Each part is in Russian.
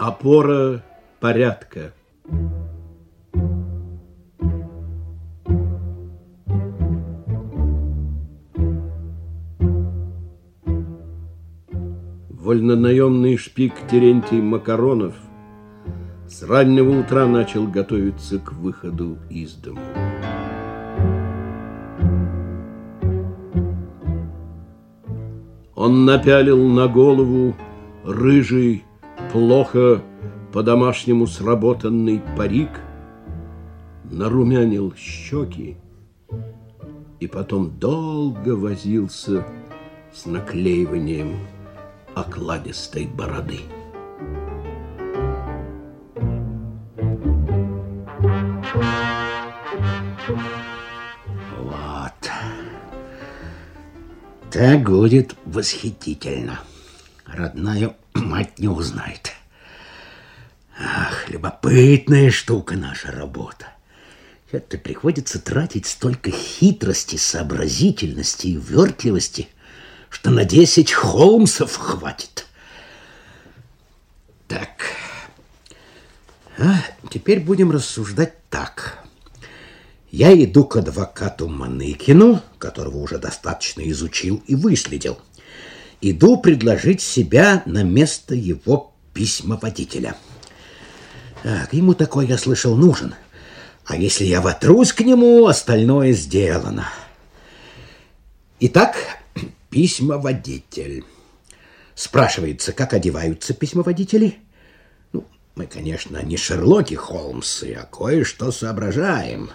Опора порядка. Вольнонаемный шпик Терентий Макаронов с раннего утра начал готовиться к выходу из дому. Он напялил на голову рыжий, плохо по-домашнему сработанный парик, нарумянил щеки и потом долго возился с наклеиванием окладистой бороды. Вот. Так будет восхитительно. Родная мать не узнает. Ах, любопытная штука наша работа. Это приходится тратить столько хитрости, сообразительности и вертливости – что на 10 Холмсов хватит. Так, а теперь будем рассуждать так. Я иду к адвокату Маныкину, которого уже достаточно изучил и выследил. Иду предложить себя на место его письмоводителя. Так, ему такой, я слышал, нужен. А если я вотрусь к нему, остальное сделано. Итак, письмоводитель. Спрашивается, как одеваются письмоводители? Ну, мы, конечно, не Шерлоки Холмсы, а кое-что соображаем.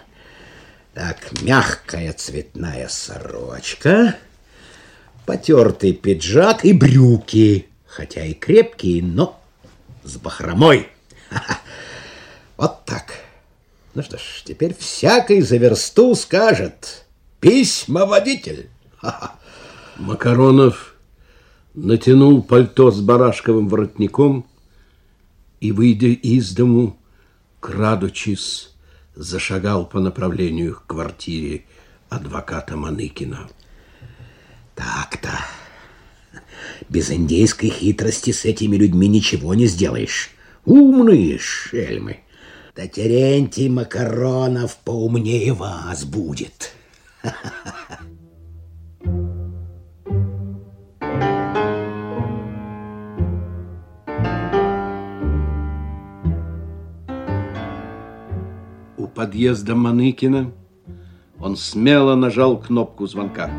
Так, мягкая цветная сорочка, потертый пиджак и брюки, хотя и крепкие, но с бахромой. Вот так. Ну что ж, теперь всякий за версту скажет «Письмоводитель». Ха-ха. Макаронов натянул пальто с барашковым воротником и, выйдя из дому, крадучись, зашагал по направлению к квартире адвоката Маныкина. Так-то. Без индейской хитрости с этими людьми ничего не сделаешь. Умные шельмы. Да Терентий Макаронов поумнее вас будет. Ха-ха-ха. подъезда Маныкина он смело нажал кнопку звонка.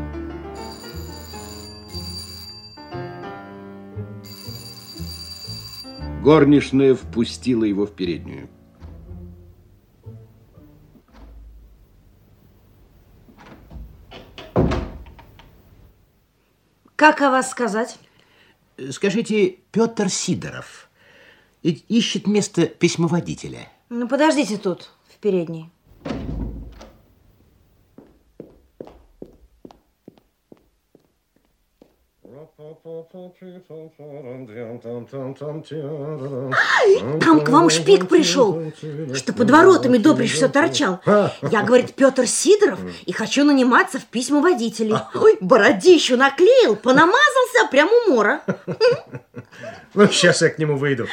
Горничная впустила его в переднюю. Как о вас сказать? Скажите, Петр Сидоров ищет место письмоводителя. Ну, подождите тут в передней. Там к вам шпик пришел, что под воротами Добрич все торчал. Я, говорит, Петр Сидоров, и хочу наниматься в письма водителей. Ой, бородищу наклеил, понамазался прямо у мора. Ну, сейчас я к нему выйду.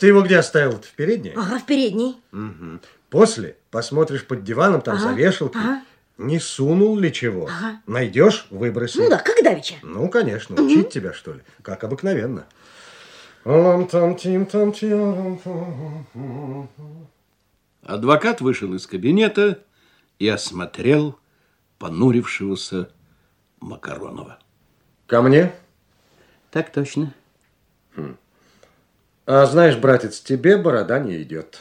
Ты его где оставил? В передней? Ага, в передней. Угу. После посмотришь под диваном, там ага, за вешалкой. Ага. Не сунул ли чего? Ага. Найдешь, выброси. Ну да, как давеча. Ну, конечно, учить угу. тебя, что ли, как обыкновенно. Адвокат вышел из кабинета и осмотрел понурившегося Макаронова. Ко мне? Так точно. Хм. А знаешь, братец, тебе борода не идет.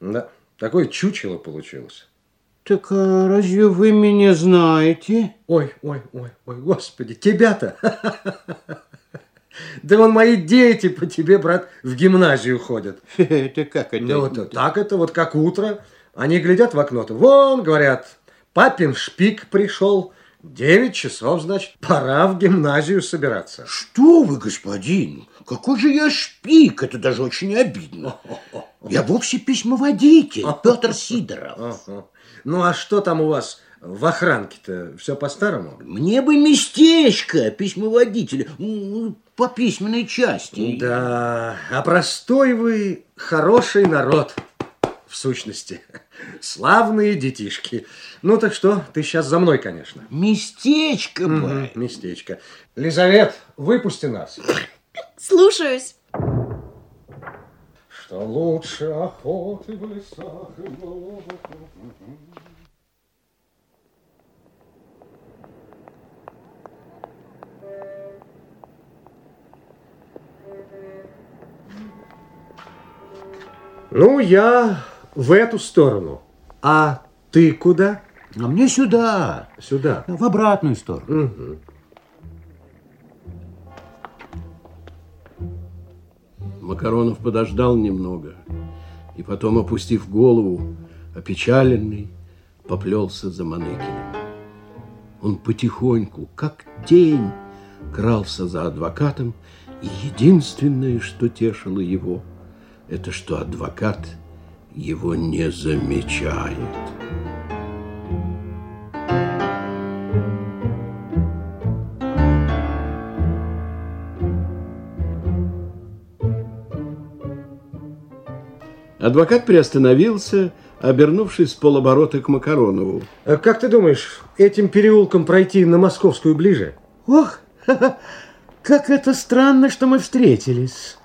Да, такое чучело получилось. Так а разве вы меня знаете? Ой, ой, ой, ой, господи, тебя-то? Да вон мои дети по тебе, брат, в гимназию ходят. Это как это? Ну, вот так это, вот как утро. Они глядят в окно-то. Вон, говорят, папин шпик пришел. Девять часов, значит, пора в гимназию собираться. Что вы, господин? Какой же я шпик? Это даже очень обидно. Я вовсе письмоводитель, Петр Сидоров. Ну, а что там у вас в охранке-то все по-старому. Мне бы местечко письмоводителя по письменной части. Да, а простой вы хороший народ, в сущности. Славные детишки. Ну так что, ты сейчас за мной, конечно. Местечко бы. Мгм, Местечко. Лизавет, выпусти нас. Слушаюсь. Что лучше охоты в лесах и в болотах. Ну, я в эту сторону. А ты куда? А мне сюда, Сюда. в обратную сторону. Мгм. Макаронов подождал немного и потом, опустив голову, опечаленный, поплелся за Маныкиным. Он потихоньку, как тень, крался за адвокатом, и единственное, что тешило его, это что адвокат его не замечает. Адвокат приостановился, обернувшись с полоборота к Макаронову. А Как ты думаешь, этим переулком пройти на Московскую ближе? Ох, как это странно, что мы встретились.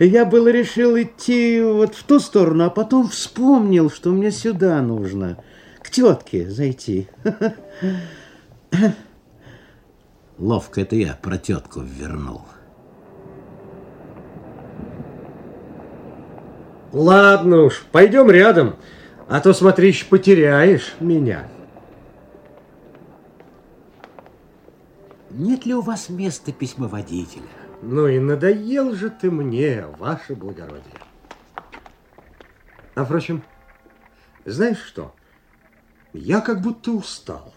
Я было решил идти вот в ту сторону, а потом вспомнил, что мне сюда нужно, к тетке зайти. Ловко это я про тетку вернул. Ладно уж, пойдем рядом, а то, смотри, еще потеряешь меня. Нет ли у вас места письмоводителя? Ну и надоел же ты мне, ваше благородие. А впрочем, знаешь что? Я как будто устал.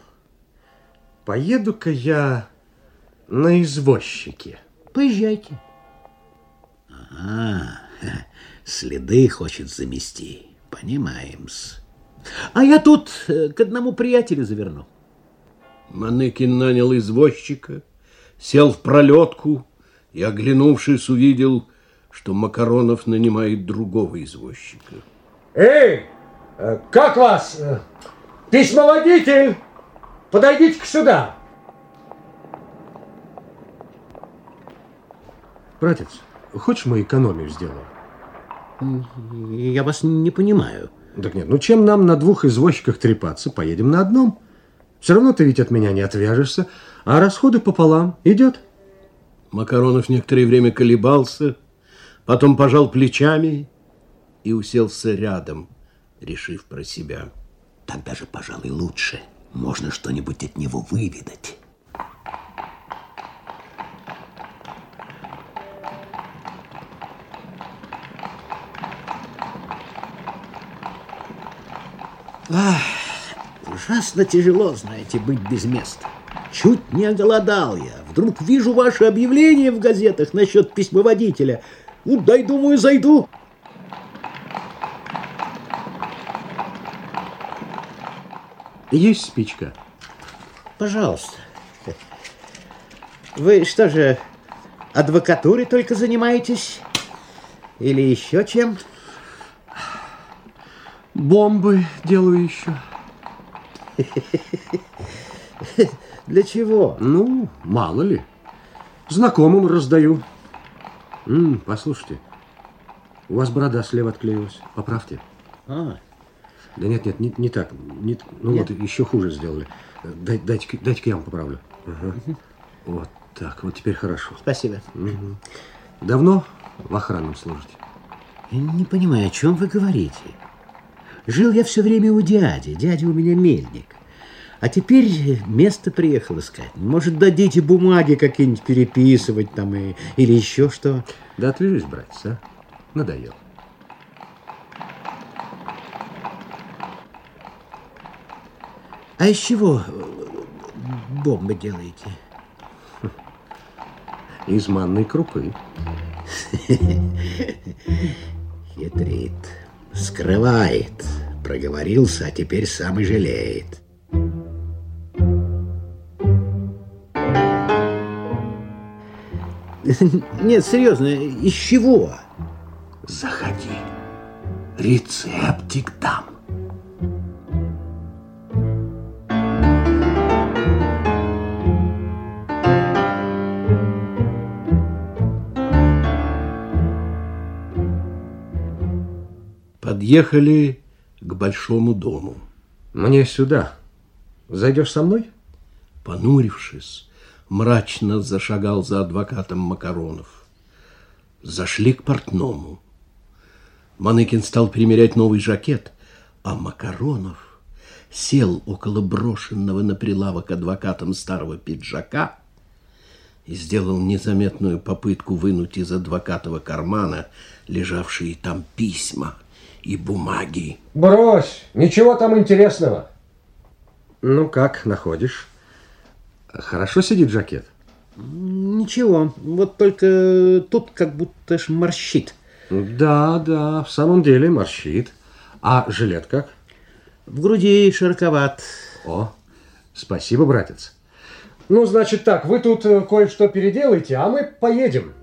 Поеду-ка я на извозчике. Поезжайте. Ага, следы хочет замести. Понимаем-с. А я тут э, к одному приятелю заверну. Маныкин нанял извозчика, сел в пролетку и, оглянувшись, увидел, что Макаронов нанимает другого извозчика. Эй, э, как вас? Э, Письмоводитель, подойдите-ка сюда. Братец, хочешь мы экономию сделаем? Я вас не понимаю. Так нет, ну чем нам на двух извозчиках трепаться? Поедем на одном. Все равно ты ведь от меня не отвяжешься, а расходы пополам. Идет? Макаронов некоторое время колебался, потом пожал плечами и уселся рядом, решив про себя. Так даже, пожалуй, лучше. Можно что-нибудь от него выведать. Ах, ужасно тяжело, знаете, быть без места. Чуть не оголодал я. Вдруг вижу ваше объявление в газетах насчет письмоводителя. Ну, дай, думаю, зайду. Есть спичка? Пожалуйста. Вы что же, адвокатурой только занимаетесь? Или еще чем? Бомбы делаю еще. Для чего? Ну, мало ли. Знакомым раздаю. М, послушайте, у вас борода слева отклеилась. Поправьте. А, Да нет, нет, не, не так. Не- ну Нет? вот, еще хуже сделали. Дай, дайте, дайте-ка я вам поправлю. Ага. Вот так, вот теперь хорошо. спасибо. Мгм. Давно в охранном служите? Я не понимаю, о чем вы говорите. Жил я все время у дяди. Дядя у меня мельник. А теперь место приехал искать. Может, дадите бумаги какие-нибудь переписывать там и, или еще что? Да отвяжись, братец, а? Надоел. А из чего э, бомбы делаете? Из манной крупы. Хитрит, скрывает. Проговорился, а теперь сам и жалеет. Нет, серьезно, из чего? Заходи. Рецептик дам. Подъехали к большому дому. Мне сюда. Зайдешь со мной? Понурившись, мрачно зашагал за адвокатом Макаронов. Зашли к портному. Маныкин стал примерять новый жакет, а Макаронов сел около брошенного на прилавок адвокатом старого пиджака и сделал незаметную попытку вынуть из адвокатова кармана лежавшие там письма и бумаги. Брось, ничего там интересного. Ну как, находишь? Хорошо сидит жакет? Ничего, вот только тут как будто ж морщит. Да, да, в самом деле морщит. А жилет как? В груди широковат. О, спасибо, братец. Ну, значит так, вы тут э, кое-что переделаете, а мы поедем.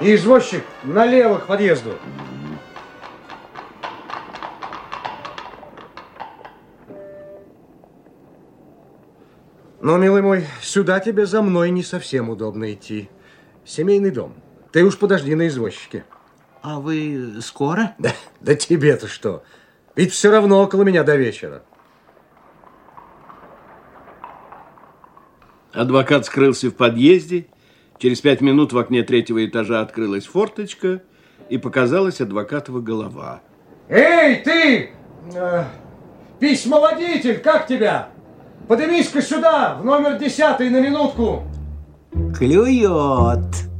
Извозчик, налево к подъезду. Но, милый мой, сюда тебе за мной не совсем удобно идти. Семейный дом. Ты уж подожди на извозчике. А вы скоро? Да, да тебе-то что? Ведь все равно около меня до вечера. Адвокат скрылся в подъезде. Через пять минут в окне третьего этажа открылась форточка и показалась адвокатова голова. Эй, ты! Э, письмоводитель, как тебя? Поднимись-ка сюда, в номер десятый на минутку. Клюет.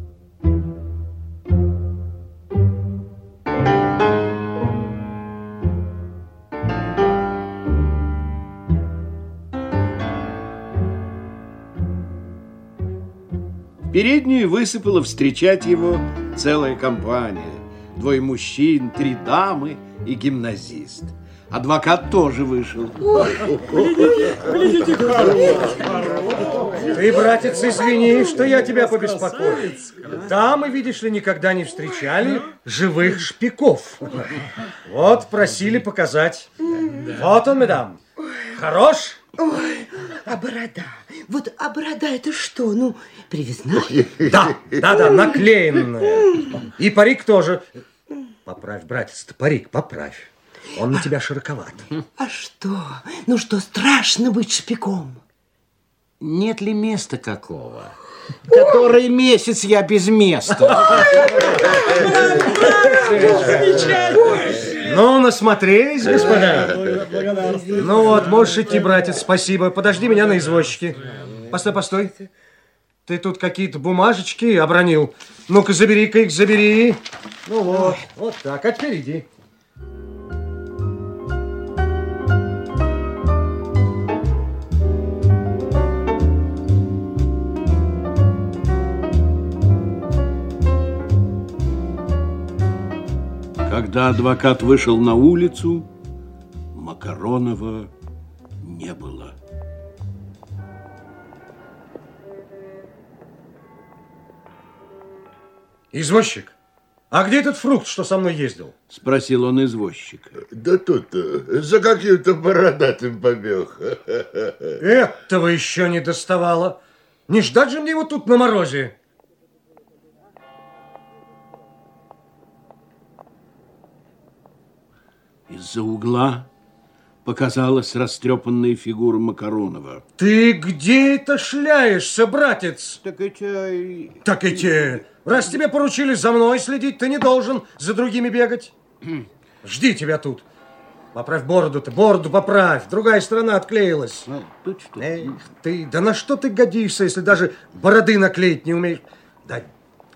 Переднюю высыпала встречать его целая компания. Двое мужчин, три дамы и гимназист. Адвокат тоже вышел. Ты, братец, извини, что я тебя побеспокоил. Дамы, видишь ли, никогда не встречали живых шпиков. Вот, просили показать. Вот он, медам. Хорош? Ой, а борода? Вот, а борода это что? Ну, привезная? Да, да, да, наклеенная. И парик тоже. Поправь, братец, парик, поправь. Он на тебя широковат. А что? Ну что, страшно быть шпиком? Нет ли места какого? Который месяц я без места. Ну, насмотрелись, господа. Ну вот, можешь идти, братец, спасибо. Подожди меня на извозчике. Постой, постой. Ты тут какие-то бумажечки обронил. Ну-ка, забери-ка их, забери. Ну вот, вот так. А теперь иди. Когда адвокат вышел на улицу, Макаронова не было. Извозчик, а где этот фрукт, что со мной ездил? Спросил он извозчика. Да тут э, за каким-то бородатым побег. Этого еще не доставало. Не ждать же мне его тут на морозе. Из-за угла показалась растрепанная фигура Макаронова. Ты где это шляешься, братец? Так это... Так и те. Раз тебе поручили за мной следить, ты не должен за другими бегать. Жди тебя тут. Поправь бороду-то, бороду поправь. Другая сторона отклеилась. А, тут что? Эх ты, да на что ты годишься, если даже бороды наклеить не умеешь? Да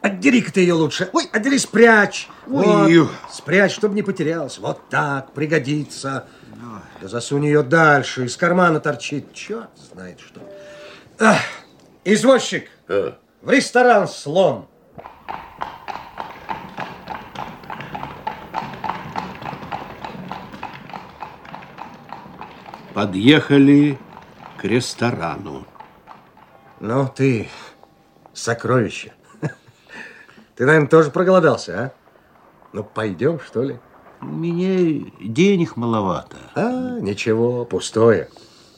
отдери-ка ты ее лучше. Ой, отдери, спрячь. Ой. Вот, спрячь, чтобы не потерялась. Вот так, пригодится. Да засунь ее дальше, из кармана торчит. Черт знает что. Ах, извозчик, А, в ресторан «Слон». Подъехали к ресторану. Ну, ты, сокровище. Ты, наверное, тоже проголодался, а? Ну, пойдем, что ли? У меня денег маловато. А, ничего, пустое.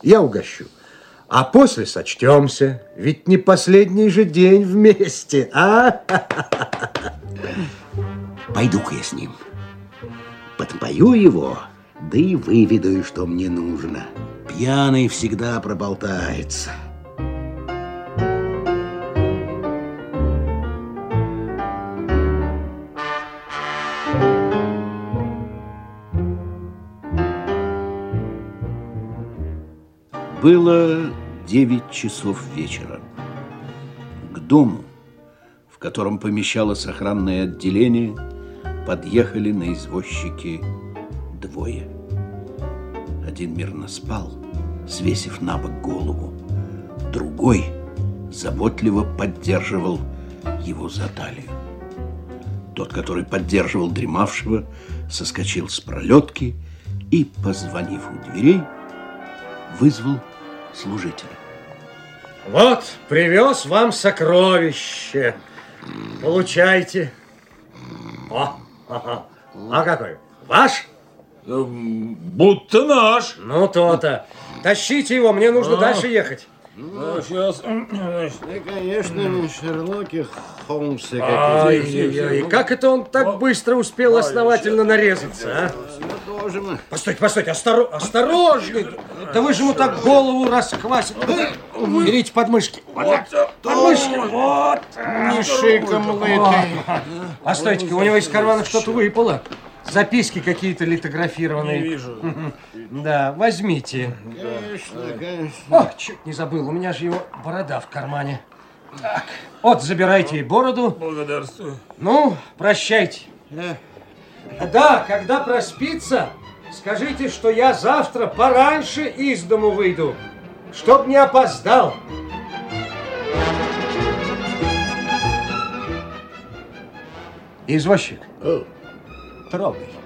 Я угощу. А после сочтемся. Ведь не последний же день вместе, а? Пойду-ка я с ним. Подпою его, да и выведаю, что мне нужно. Пьяный всегда проболтается. Было 9 часов вечера. К дому, в котором помещалось охранное отделение, подъехали на извозчике двое. Один мирно спал, свесив на бок голову. Другой заботливо поддерживал его за талию. Тот, который поддерживал дремавшего, соскочил с пролетки и, позвонив у дверей, вызвал служителя. Вот, привез вам сокровище. Получайте. О, ага. А какой? Ваш? Будто наш. Ну, то-то. Тащите его, мне нужно дальше ехать. Сейчас. Ты, конечно, Шерлоки Холмсы Ай-яй-яй, как это он так быстро успел основательно нарезаться, а? Тоже мы. Постойте, постойте, осторо- осторожней. Да вы же ему так голову расквасите. Берите подмышки. Вот подмышки. Вот. Не шиком лытый. Постойте-ка, у него из кармана что-то выпало. Записки какие-то литографированные. Не вижу. Да, возьмите. Конечно, конечно. Ох, чуть не забыл, у меня же его борода в кармане. Так, вот, забирайте и бороду. Благодарствую. Ну, прощайте. Да, когда проспится, скажите, что я завтра пораньше из дому выйду, чтоб не опоздал. Извозчик, О, Trobe.